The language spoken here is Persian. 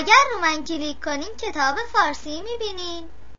اگر رو من کلیک کنین کتاب فارسی می‌بینین.